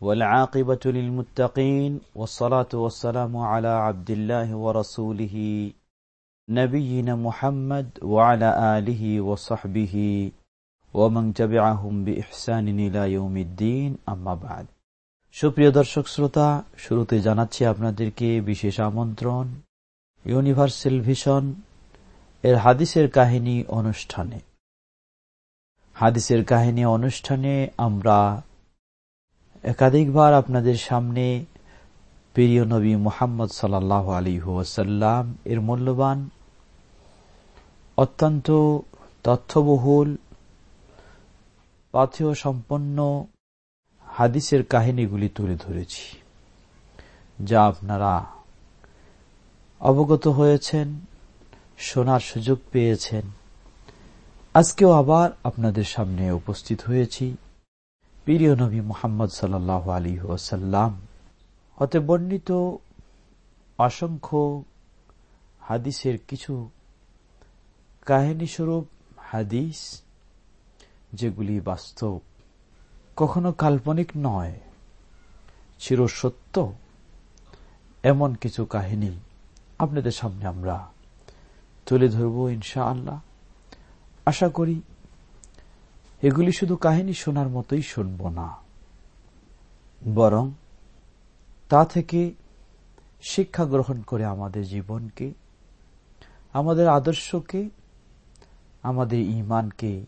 والعاقبة للمتقين والصلاة والسلام على عبد الله ورسوله نبينا محمد وعلى آله وصحبه ومن تبعهم بإحسان إلى يوم الدين أما بعد সুপ্রিয় দর্শক শ্রোতা শুরুতে জানাচ্ছি আপনাদেরকে বিশেষ আমন্ত্রণ ইউনিভার্সাল ভিশন এর হাদিসের কাহিনী অনুষ্ঠানে হাদিসের কাহিনী অনুষ্ঠানে আমরা একাধিকবার আপনাদের সামনে প্রিয় নবী মোহাম্মদ সাল্লাহ আলী ওসাল্লাম এর মূল্যবান, অত্যন্ত তথ্যবহুল পাথেয় সম্পন্ন হাদিসের কাহিনীগুলি তুলে ধরেছি, যা আপনারা অবগত হয়েছেন, শোনার সুযোগ পেয়েছেন। আজকেও আবার আপনাদের সামনে উপস্থিত হয়েছি। প্রিয় নবী মোহাম্মদ সাল্লাহ আলী ওসাল্লাম হতে বর্ণিত অসংখ্য হাদিসের কিছু কাহিনীস্বরূপ হাদিস, যেগুলি বাস্তব, কখনো কাল্পনিক নয়, চিরসত্য, এমন কিছু কাহিনী আপনাদের সামনে আমরা তুলে ধরব ইনশা আল্লাহ আশা করি এগুলি শুধু কাহিনী শোনার মতোই শুনব না। বরং তা থেকে শিক্ষা গ্রহণ করে আমাদের জীবনকে, আমাদের আদর্শকে, আমাদের ইমানকে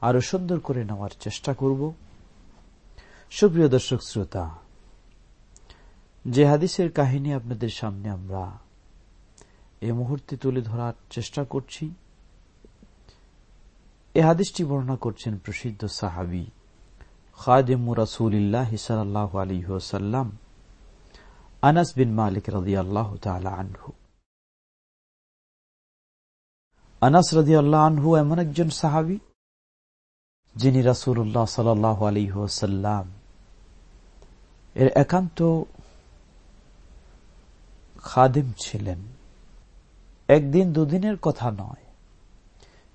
আরও সুন্দর করে নেওয়ার চেষ্টা করব। সুপ্রিয় দর্শক শ্রোতা, যে হাদিসের কাহিনী আপনাদের সামনে আমরা এ মুহূর্তে তুলে ধরার চেষ্টা করছি এ হাদিসটি বর্ণনা করছেন প্রসিদ্ধ সাহাবি খাদিম রাসুলিল্লাহ সাল্লাহ আলী সাল্লাম আনাস বিন মালিক রদি আল্লাহ আনহু। আনাস রদি আল্লাহ আনহু এমন একজন সাহাবি যিনি রাসুল্লাহ সাল্লাহ আলী সাল্লাম এর একান্ত খাদিম ছিলেন। একদিন দুদিনের কথা নয়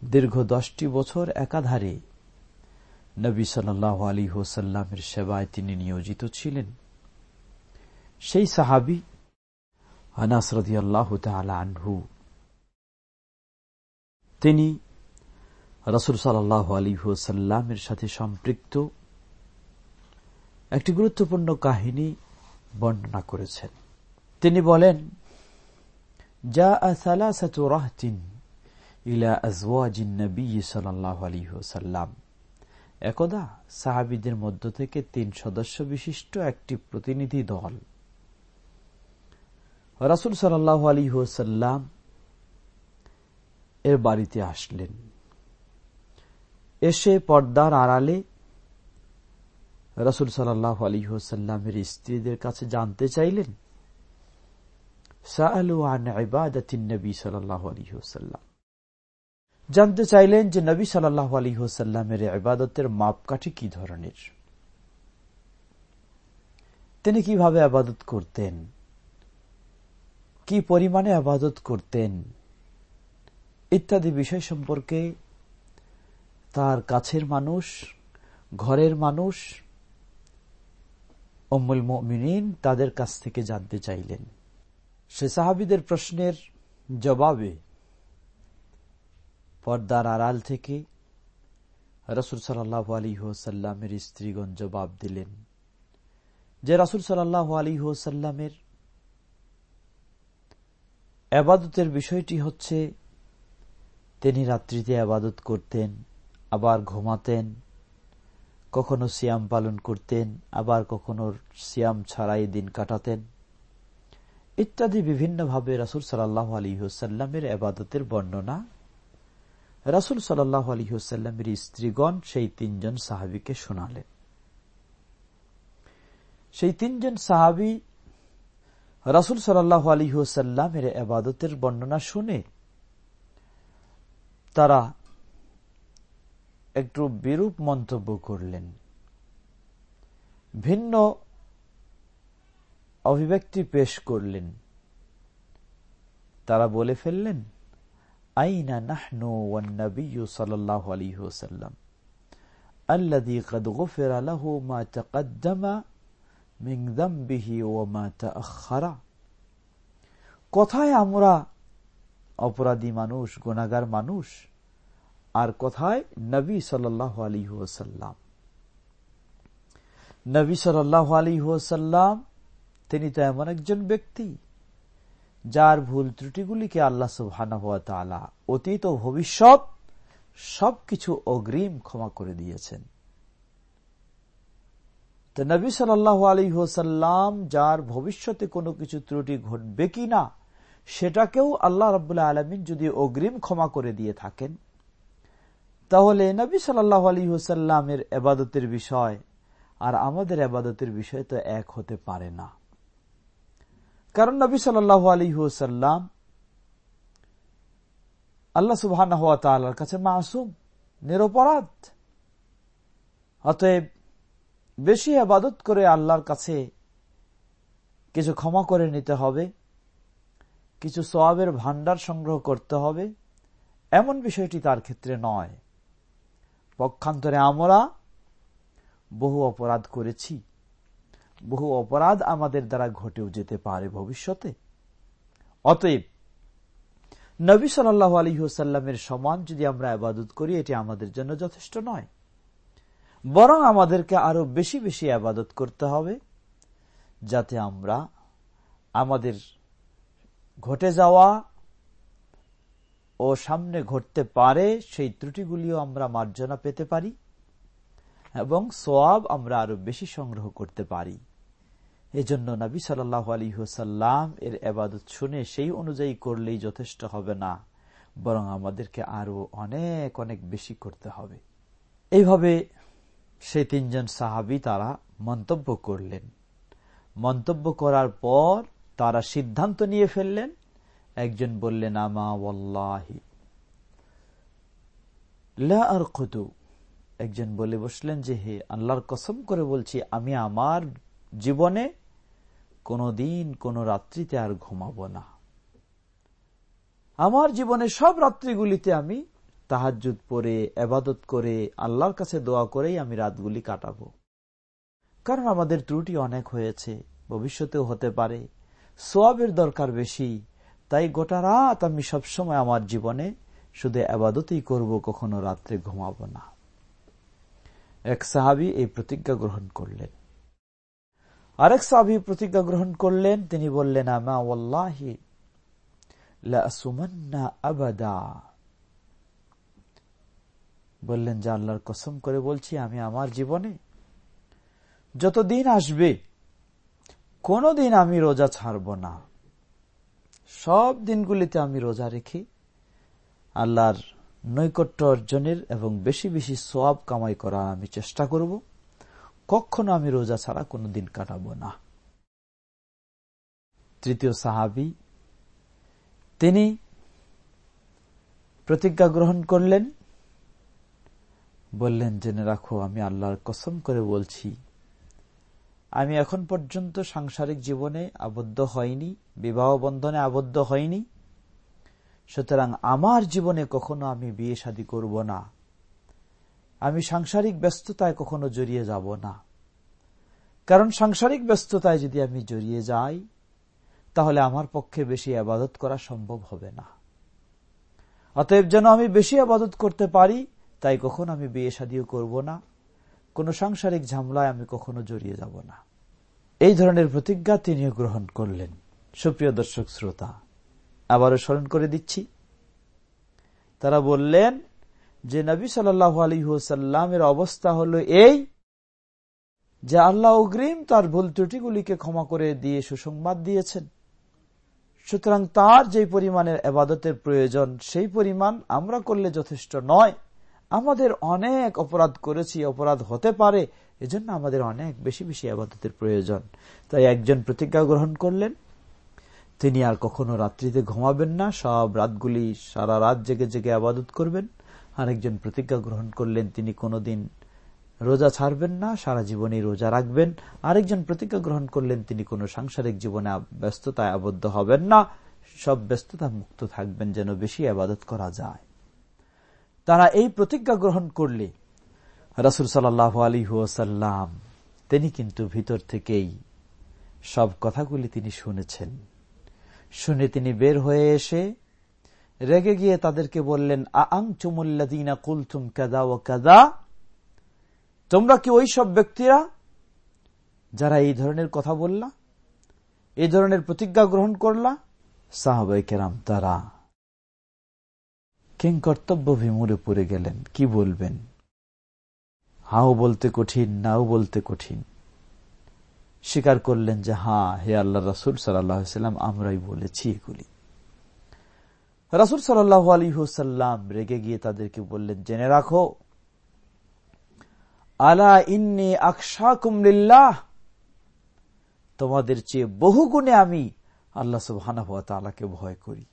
দীর্ঘ দশটি বছর একাধারে নবী সাল্লাহ আলী হোসাল্লামের সেবায় তিনি নিয়োজিত ছিলেন। সেই সাহাবি আনাসরদি আল্লাহ আনহু, তিনি রসুল সাল্লাহ আলী হোসাল্লামের সাথে সম্পৃক্ত। একটি গুরুত্বপূর্ণ কাহিনী বর্ণনা করেছেন। তিনি বলেন যা সালাসাতু রাহতিন ইলা আজওয়াজিন সাল্লাহ আলী একদা সাহাবিদের মধ্য থেকে তিন সদস্য বিশিষ্ট একটি প্রতিনিধি দল। রাসুল সাল্লাহ আলী হুসাল্লাম এর বাড়িতে আসলেন। এসে পর্দার আড়ালে রাসুল সাল্লাহ আলী হুসাল্লামের স্ত্রীদের কাছে জানতে চাইলেন সাহলু আন ইবাদাতিন নবী সাল্লাহ আলী হুসাল্লাম জানতে চাইলেন যে নবী সাল্লাহ আলী হোসাল্লামের আবাদতের মাপকাঠি কি ধরনের? তিনি কীভাবে আবাদত করতেন? কি পরিমাণে আবাদত করতেন? ইত্যাদি বিষয় সম্পর্কে তার কাছের মানুষ, ঘরের মানুষ অমুল মিনীন তাদের কাছ থেকে জানতে চাইলেন। সে সাহাবিদের প্রশ্নের জবাবে পর্দার আড়াল থেকে রসুল সাল্লাহ আলী হোসাল্লামের স্ত্রীগণ জবাব দিলেন যে রসুল সাল্লাহ আলী হোসাল্লামের আবাদতের বিষয়টি হচ্ছে তিনি রাত্রিতে আবাদত করতেন, আবার ঘুমাতেন, কখনো সিয়াম পালন করতেন, আবার কখনো সিয়াম ছাড়াই দিন কাটাতেন। ইত্যাদি বিভিন্নভাবে রাসুল সাল্লাহ আলী হুসাল্লামের আবাদতের বর্ণনা রাসুল সাল্লাহ আলী হুসাল্লামের স্ত্রীগণ সেই তিনজন সাহাবিকে শোনালেন। সেই তিনজন সাহাবি রাসুল সাল্লাহ আলী হুসাল্লামের আবাদতের বর্ণনা শুনে তারা একটু বিরূপ মন্তব্য করলেন। ভিন্ন অভিব্যক্তি পেশ করলেন। তারা বলে ফেললেন আইনা নাহনু ওয়ান্নবী সাল্লাহ আলী হুসাল্লাম الذي قد غفر له ما تقدم من ذنبه وما تأخر কোথায় আমরা অপরাধী মানুষ গুণাগার মানুষ আর কোথায় নবী সাল্লাহ আলী ওসাল্লাম নবী সাল্লাহ আলী ওসাল্লাম তিনি তো এমন একজন ব্যক্তি যার ভুল ত্রুটিগুলিকে আল্লাহ সুবহানা অতীত ও ভবিষ্যৎ সবকিছু অগ্রিম ক্ষমা করে দিয়েছেন। তো নবী সাল্লাহ আলী হোসাল্লাম যার ভবিষ্যতে কোনো কিছু ত্রুটি ঘটবে কি না, সেটাকেও আল্লাহ রবাহ আলমিন যদি অগ্রিম ক্ষমা করে দিয়ে থাকেন, তাহলে নবী সাল্লাহ আলী হোসাল্লামের এবাদতের বিষয় আর আমাদের আবাদতের বিষয় তো এক হতে পারে না। কারণ নবী সাল্লাহ আলী হোসাল্লাম আল্লাহ সুবাহ কাছে মাসুম, নিরপরাধ। অতএব বেশি আবাদত করে আল্লাহর কাছে কিছু ক্ষমা করে নিতে হবে, কিছু সোয়াবের ভান্ডার সংগ্রহ করতে হবে, এমন বিষয়টি তার ক্ষেত্রে নয়। পক্ষান্তরে আমরা বহু অপরাধ করেছি। বহু অপরাধ আমাদের দ্বারা ঘটেও যেতে পারে ভবিষ্যতে। অতএব, নবী সাল্লাহ আলী সমান যদি আমরা আবাদত করি, এটি আমাদের জন্য যথেষ্ট নয়। বরং আমাদেরকে আরও বেশি বেশি আবাদত করতে হবে, যাতে আমরা আমাদের ঘটে যাওয়া ও সামনে ঘটতে পারে সেই ত্রুটিগুলিও আমরা মার্জনা পেতে পারি এবং সোয়াব আমরা আরও বেশি সংগ্রহ করতে পারি। এজন্য নবী সাল্লাহ আলী হুসাল্লাম এর আবাদত শুনে সেই অনুযায়ী করলেই যথেষ্ট হবে না, বরং আমাদেরকে আরও অনেক অনেক বেশি করতে হবে। এইভাবে সেই তিনজন সাহাবি তারা মন্তব্য করলেন। মন্তব্য করার পর তারা সিদ্ধান্ত নিয়ে ফেললেন। একজন বললেন, আমা ওল্লাহি আর একজন বলে বসলেন যে, হে আল্লাহর কসম করে বলছি, আমি আমার জীবনে কোনো দিন কোনো রাত্রিতে আর ঘুমাবো না। আমার জীবনে সব রাত্রিগুলিতে আমি তাহাজুদ পরে আবাদত করে, আল্লাহর কাছে দোয়া করেই আমি রাতগুলি কাটাবো। কারণ আমাদের ত্রুটি অনেক হয়েছে, ভবিষ্যতেও হতে পারে, সোয়াবের দরকার বেশি, তাই গোটা রাত আমি সবসময় আমার জীবনে শুধু আবাদতই করব, কখনো রাত্রে ঘুমাবো না। এক সাহাবি এই প্রতিজ্ঞা গ্রহণ করলেন। আরেক সাহাবি প্রতিজ্ঞা গ্রহণ করলেন, তিনি বললেন আবাদা। বললেন, যে আল্লাহর কসম করে বলছি, আমি আমার জীবনে যত দিন আসবে, কোনদিন আমি রোজা ছাড়ব না। সব দিনগুলিতে আমি রোজা রেখে আল্লাহর নৈকট্য অর্জনের এবং বেশি বেশি সোয়াব কামাই করার আমি চেষ্টা করব। কখনো আমি রোজা ছাড়া কোনো দিন কাটাবো না। তৃতীয় সাহাবি, তিনি প্রতিজ্ঞা গ্রহণ করলেন, বললেন, জেনে রাখো, আমি আল্লাহর কসম করে বলছি, আমি এখন পর্যন্ত সাংসারিক জীবনে আবদ্ধ হয়নি বিবাহ বন্ধনে আবদ্ধ হয়নি সুতরাং আমার জীবনে কখনো আমি বিয়ে শাদী করব না। আমি সাংসারিক ব্যস্ততায় কখনো জড়িয়ে যাব না। কারণ সাংসারিক ব্যস্ততায় যদি আমি জড়িয়ে যাই, তাহলে আমার পক্ষে বেশি আবাদত করা সম্ভব হবে না। অতএব যেন আমি বেশি আবাদত করতে পারি, তাই কখন আমি বিয়ে শাদিও করব না। কোনো সাংসারিক ঝামলায় আমি কখনো জড়িয়ে যাব না। এই ধরনের প্রতিজ্ঞা তিনিও গ্রহণ করলেন। সুপ্রিয় দর্শক শ্রোতা, আবারও স্মরণ করে দিচ্ছি, তারা বললেন যে নবী সাল্লাহ আলী হুসাল্লামের অবস্থা হলো এই যে আল্লাহ অগ্রিম তার ভুল ত্রুটিগুলিকে ক্ষমা করে দিয়ে সুসংবাদ দিয়েছেন। সুতরাং তার যে পরিমাণের আবাদতের প্রয়োজন, সেই পরিমাণ আমরা করলে যথেষ্ট নয়। আমাদের অনেক অপরাধ করেছি, অপরাধ হতে পারে, এজন্য আমাদের অনেক বেশি বেশি আবাদতের প্রয়োজন। তাই একজন প্রতিজ্ঞা গ্রহণ করলেন, তিনি আর কখনো রাত্রিতে ঘুমাবেন না, সব রাতগুলি সারা রাত জেগে জেগে আবাদত করবেন। আরেকজন প্রতিজ্ঞা গ্রহণ করলেন, তিনি কোনোদিন রোজা ছাড়বেন না, সারা জীবনে রোজা রাখবেন। আরেকজন প্রতিজ্ঞা গ্রহণ করলেন, তিনি কোনো সাংসারিক জীবনে ব্যস্ততায় আবদ্ধ হবেন না। সব ব্যস্ততা মুক্ত থাকবেন, যেন বেশি আবাদত করা যায়। তারা এই প্রতিজ্ঞা গ্রহণ করলে রসুল সাল্লাহ আলী হুসাল্লাম তিনি কিন্তু ভিতর থেকেই সব কথাগুলি তিনি শুনেছেন। শুনে তিনি বের হয়ে এসে রেগে গিয়ে তাদেরকে বললেন আং চুমুল্লাদিনা কুলতুম কাদা ও কাদা তোমরা কি ওই সব ব্যক্তিরা যারা এই ধরনের কথা বললা, এই ধরনের প্রতিজ্ঞা গ্রহণ করলা? সাহাবাই কেরাম তারা কিং কর্তব্য বিমুরে পড়ে গেলেন। কি বলবেন? হাও বলতে কঠিন, নাও বলতে কঠিন। স্বীকার করলেন যে হ্যাঁ হে আল্লাহ রাসুল সাল্লাম আমরাই বলেছি এগুলি। রাসুল সাল্লাহ আলী হুসাল্লাম রেগে গিয়ে তাদেরকে বললেন, জেনে রাখো, আলা ইন্নি আকশা কুমলিল্লাহ তোমাদের চেয়ে বহু গুণে আমি আল্লাহ সুবাহকে ভয় করি।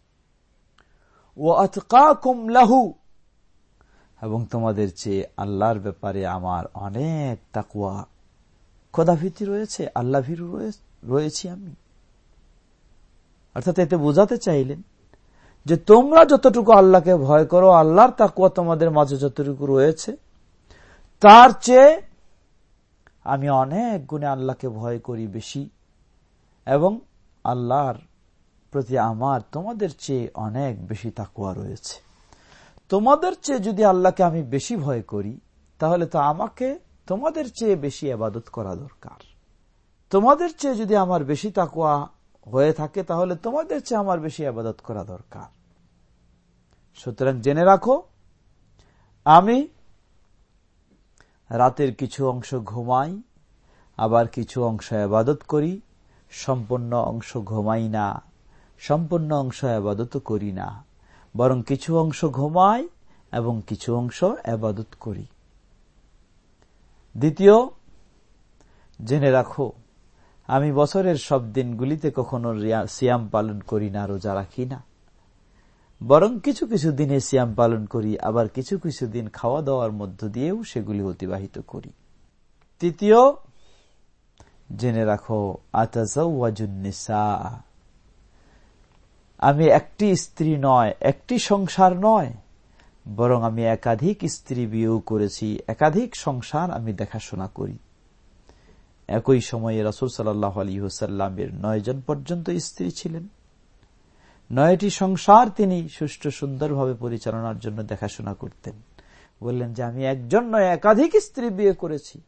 ও আতকাকুম লাহু, এবং তোমাদের চেয়ে আল্লাহর ব্যাপারে আমার অনেক তাকুয়া খোদাভীতি রয়েছে আল্লাহ রয়েছি আমি। অর্থাৎ এতে বোঝাতে চাইলেন যে তোমরা যতটুকু আল্লাহকে ভয় করো, আল্লাহর তাকুয়া তোমাদের মাঝে যতটুকু রয়েছে, তার চেয়ে আমি অনেক গুণে আল্লাহকে ভয় করি বেশি। এবং আল্লাহর প্রতি আমার তোমাদের চেয়ে অনেক বেশি তাকুয়া রয়েছে। তোমাদের চেয়ে যদি আল্লাহকে আমি বেশি ভয় করি, তাহলে তো আমাকে তোমাদের চেয়ে বেশি আবাদত করা দরকার। তোমাদের চেয়ে যদি আমার বেশি তাকুয়া হয়ে থাকে, তাহলে তোমাদের চেয়ে আমার বেশি আবাদত করা দরকার। সুতরাং জেনে রাখো, আমি রাতের কিছু অংশ ঘুমাই, আবার কিছু অংশ আবাদত করি, সম্পূর্ণ অংশ ঘুমাই না, সম্পূর্ণ অংশ আবাদত করি না, বরং কিছু অংশ ঘুমাই এবং কিছু অংশ আবাদত করি। দ্বিতীয়, জেনে রাখো আমি বছরের সব দিনগুলিতে কখনো সিয়াম পালন করি না, রোজা রাখি না। বরং কিছু কিছু দিনে সিয়াম পালন করি, আবার কিছু কিছু দিন খাওয়া দাওয়ার মধ্য দিয়েও সেগুলি অতিবাহিত করি। তৃতীয়, জেনে রাখো আমি একটি স্ত্রী নয়, একটি সংসার নয়, বরং আমি একাধিক স্ত্রী বিয়েও করেছি, একাধিক সংসার আমি দেখাশোনা করি। একই সময়ে রসুল সাল্লাহ আলী হুসাল্লামের নয়জন পর্যন্ত স্ত্রী ছিলেন। নয়টি সংসার তিনি সুষ্ঠু সুন্দরভাবে পরিচালনার জন্য দেখাশোনা করতেন। বললেন যে, আমি একজন নয়, একাধিক স্ত্রী বিয়ে করেছি।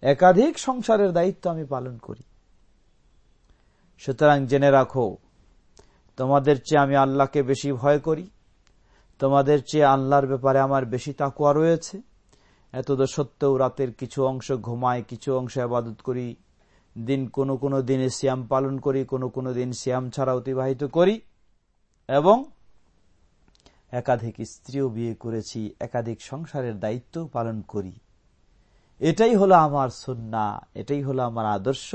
একাধিক সংসারের দায়িত্ব আমি পালন করি। সুতরাং জেনে রাখো, তোমাদের চেয়ে আমি আল্লাহকে বেশি ভয় করি। তোমাদের চেয়ে আল্লাহর ব্যাপারে আমার বেশি তাকুয়া রয়েছে। এতদ সত্ত্বেও রাতের কিছু অংশ ঘুমায়, কিছু অংশ আবাদত করি। দিন কোনো কোনো দিনে শ্যাম পালন করি, কোনো কোনো দিন শ্যাম ছাড়া অতিবাহিত করি। এবং একাধিক স্ত্রীও বিয়ে করেছি, একাধিক সংসারের দায়িত্ব পালন করি। এটাই হলো আমার সন্না, এটাই হলো আমার আদর্শ,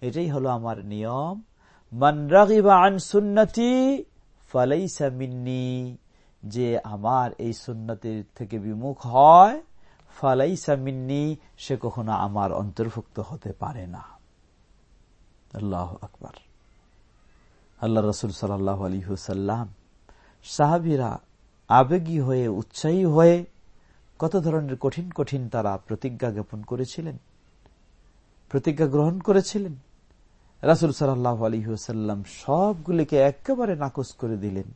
এটাই হলো আমার নিয়ম। মানরাগিবা আন যে আমার এই সুন্নতির থেকে বিমুখ হয়। ফালাইসা মিন্নি, সে কখনো আমার অন্তর্ভুক্ত হতে পারে না। আল্লাহ আকবর। আল্লাহ রসুল সাল্লাহ আলী হুসাল্লাম সাহাবিরা আবেগী হয়ে, উৎসাহী হয়ে কত ধরনের কঠিন কঠিন তারা প্রতিজ্ঞা জ্ঞাপন করেছিলেন? প্রতিজ্ঞা গ্রহণ করেছিলেন? রাসুল সাল্লাহ আলী হুসাল্লাম সবগুলিকে একেবারে নাকচ করে দিলেন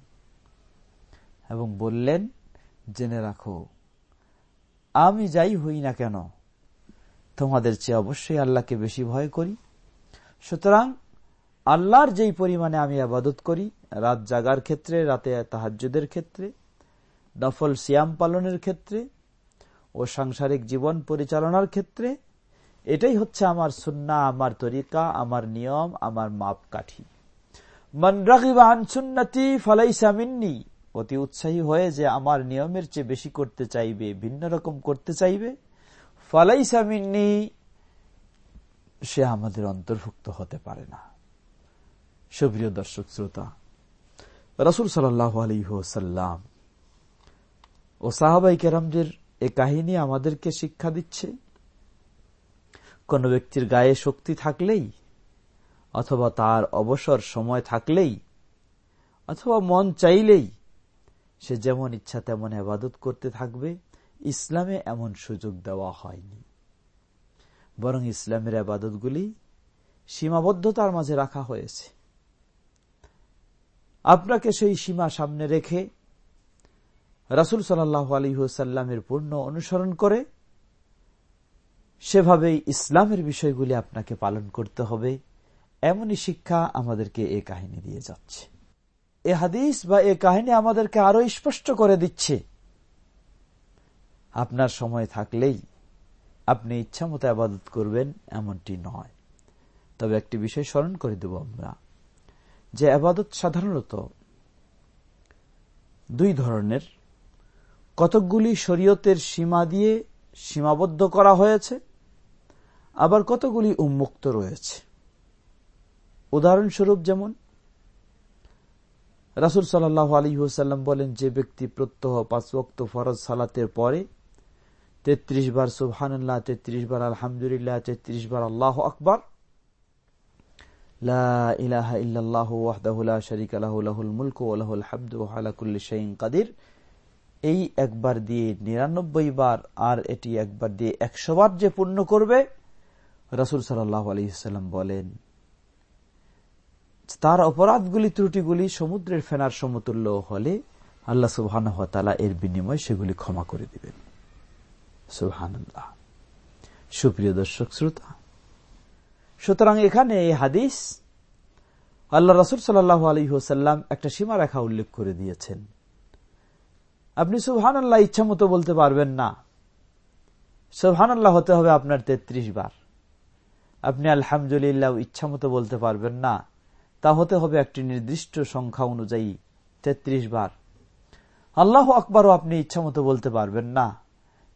এবং বললেন, জেনে রাখো আমি যাই হই না কেন? তোমাদের চেয়ে অবশ্যই আল্লাহকে বেশি ভয় করি। সুতরাং আল্লাহর যেই পরিমাণে আমি আবাদত করি, রাত জাগার ক্ষেত্রে, রাতে তাহাজুদের ক্ষেত্রে, নফল সিয়াম পালনের ক্ষেত্রে ও সাংসারিক জীবন পরিচালনার ক্ষেত্রে, এটাই হচ্ছে আমার সুন্না, আমার তরিকা, আমার নিয়ম, আমার মাপ কাঠি মন রাগিবা আন সুন্নতি ফালাইসা মিন্নি। অতি উৎসাহী হয়ে যে আমার নিয়মের চেয়ে বেশি করতে চাইবে, ভিন্ন রকম করতে চাইবে। ফালাইসামিনী সে আমাদের অন্তর্ভুক্ত হতে পারে না। সুপ্রিয় দর্শক, শ্রোতা, রসুল আলহ্লাম ও সাহাবাই কেরামদের এ কাহিনী আমাদেরকে শিক্ষা দিচ্ছে। কোন ব্যক্তির গায়ে শক্তি থাকলেই অথবা তার অবসর সময় থাকলেই অথবা মন চাইলেই সে যেমন ইচ্ছা তেমন আবাদত করতে থাকবে, ইসলামে এমন সুযোগ দেওয়া হয়নি। বরং ইসলামের আবাদতগুলি সীমাবদ্ধতার মাঝে রাখা হয়েছে। আপনাকে সেই সীমা সামনে রেখে রাসুল সাল্লাহ আলী হুসাল্লামের পূর্ণ অনুসরণ করে সেভাবেই ইসলামের বিষয়গুলি আপনাকে পালন করতে হবে, এমনই শিক্ষা আমাদেরকে এ কাহিনী দিয়ে যাচ্ছে। এ হাদিস বা এ কাহিনী আমাদেরকে আরও স্পষ্ট করে দিচ্ছে। আপনার সময় থাকলেই আপনি ইচ্ছা মতো আবাদত করবেন, এমনটি নয়। তবে একটি বিষয় স্মরণ করে দেব আমরা, যে আবাদত সাধারণত দুই ধরনের। কতকগুলি শরীয়তের সীমা দিয়ে সীমাবদ্ধ করা হয়েছে, আবার কতগুলি উন্মুক্ত রয়েছে। উদাহরণস্বরূপ যেমন রাসুল সাল্লাহ আলী হুসাল্লাম বলেন, যে ব্যক্তি প্রত্যহ পাঁচ ওক্ত ফরজ সালাতের পরে তেত্রিশ বার সুবহান্লাহ তেত্রিশ বার আলহামদুলিল্লাহ, তেত্রিশ বার আল্লাহ আকবর এই একবার দিয়ে নিরানব্বই বার আর এটি একবার দিয়ে একশো বার যে পূর্ণ করবে, রসুল সাল্লাহ আলহিসাল্লাম বলেন। তার অপরাধগুলি, ত্রুটিগুলি সমুদ্রের ফেনার সমতুল্য হলে আল্লাহ সুবহান এর বিনিময়ে সেগুলি ক্ষমা করে দিবেন। সুপ্রিয় দর্শক, শ্রোতা, সুতরাং এখানে এই হাদিস আল্লাহ রসুল সাল্লাহ আলী হোসাল্লাম একটা সীমারেখা উল্লেখ করে দিয়েছেন। আপনি সুবহান আল্লাহ ইচ্ছা মতো বলতে পারবেন না। সুবহান আল্লাহ হতে হবে আপনার তেত্রিশ বার। আপনি আলহামদুলিল্লাহ ইচ্ছা মতো বলতে পারবেন না। তা হতে হবে একটি নির্দিষ্ট সংখ্যা অনুযায়ী, তেত্রিশ বার। আল্লাহ আকবরও আপনি ইচ্ছা মতো বলতে পারবেন, না।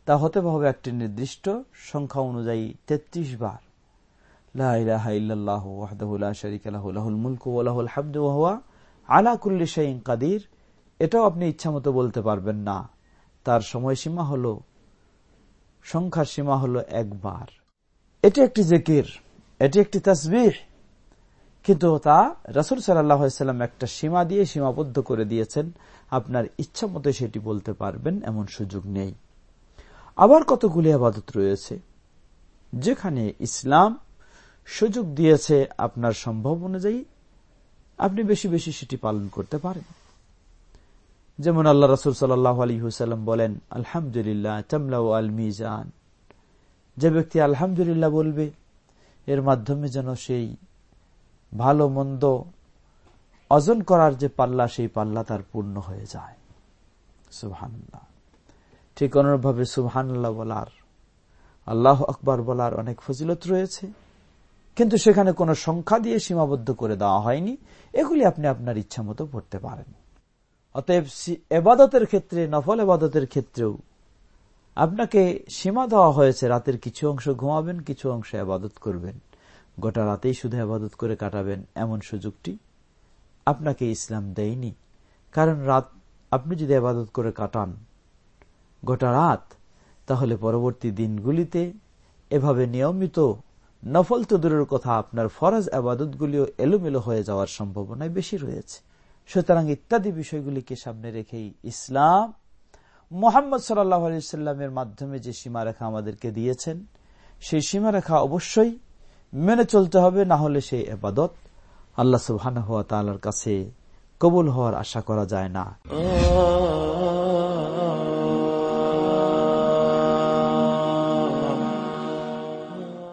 তা হতে হবে একটি নির্দিষ্ট সংখ্যা অনুযায়ী, তেত্রিশ বার। কাদির। এটাও আপনি ইচ্ছা মতো বলতে পারবেন, না। তার সময়সীমা হল, সংখ্যার সীমা হল একবার। এটি একটি জেকির, এটি একটি তসবির কিন্তু তা রসুল সাল্লাম একটা সীমা দিয়ে সীমাবদ্ধ করে দিয়েছেন। আপনার ইচ্ছা মতো সেটি বলতে পারবেন, এমন সুযোগ নেই। আবার কতগুলি আবাদত রয়েছে, যেখানে ইসলাম সুযোগ দিয়েছে আপনার সম্ভব অনুযায়ী আপনি বেশি বেশি সেটি পালন করতে পারেন। যেমন আল্লাহ রসুল সাল্লাহ আলী হুসাল্লাম বলেন, আলহামদুলিল্লাহ চামলা আল মিজান। যে ব্যক্তি আলহামদুলিল্লাহ বলবে, এর মাধ্যমে যেন সেই ভালো মন্দ অজন করার যে পাল্লা, সেই পাল্লা তার পূর্ণ হয়ে যায়। সুবহান্লাহ ঠিক অনুরূপভাবে সুবহান্লাহ বলার, আল্লাহ আকবর বলার অনেক ফজিলত রয়েছে। কিন্তু সেখানে কোনো সংখ্যা দিয়ে সীমাবদ্ধ করে দেওয়া হয়নি। এগুলি আপনি আপনার ইচ্ছা মতো পড়তে পারেন। অতএব এবাদতের ক্ষেত্রে, নফল এবাদতের ক্ষেত্রেও আপনাকে সীমা দেওয়া হয়েছে। রাতের কিছু অংশ ঘুমাবেন, কিছু অংশ আবাদত করবেন। গোটা রাতেই শুধু আবাদত করে কাটাবেন এমন সুযোগটি আপনাকে ইসলাম দেয়নি। কারণ রাত আপনি যদি আবাদত করে কাটান গোটা রাত, তাহলে পরবর্তী দিনগুলিতে এভাবে নিয়মিত নফল তো দূরের কথা, আপনার ফরজ আবাদতগুলিও এলোমেলো হয়ে যাওয়ার সম্ভাবনায় বেশি রয়েছে। সুতরাং ইত্যাদি বিষয়গুলিকে সামনে রেখেই ইসলাম মোহাম্মদ সাল্লামের মাধ্যমে যে সীমারেখা আমাদেরকে দিয়েছেন, সেই সীমারেখা অবশ্যই মেনে চলতে হবে, না হলে সেই এবাদত আল্লাহ সুবহান হওয়া তালার কাছে কবুল হওয়ার আশা করা যায় না।